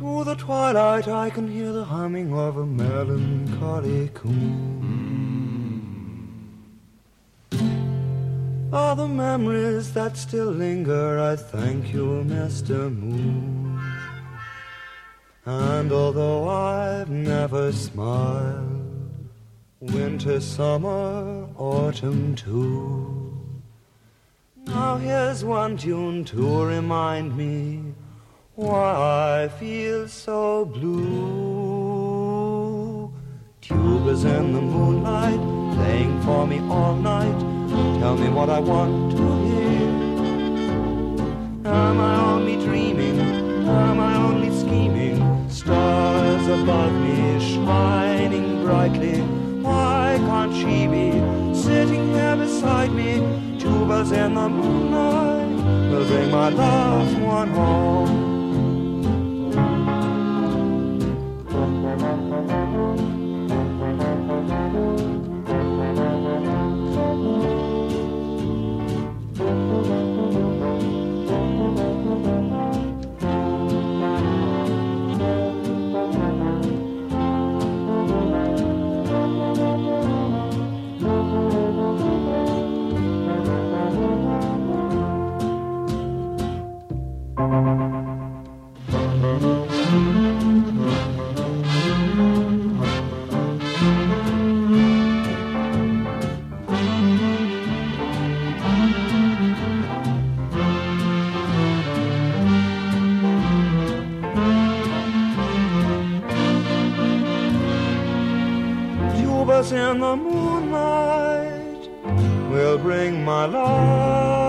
Through the twilight I can hear the humming of a melancholy coon. All the memories that still linger, I thank you, Mr. Moon. And although I've never smiled, winter, summer, autumn too. Now here's one tune to remind me why I feel so blue. Tubas in the moonlight, playing for me all night. Tell me what I want to hear. Am I only dreaming? Am I only scheming? Stars above me shining brightly. Why can't she be sitting here beside me? Tubas in the moonlight will bring my loved one home. Tubas in the moonlight. Will bring my love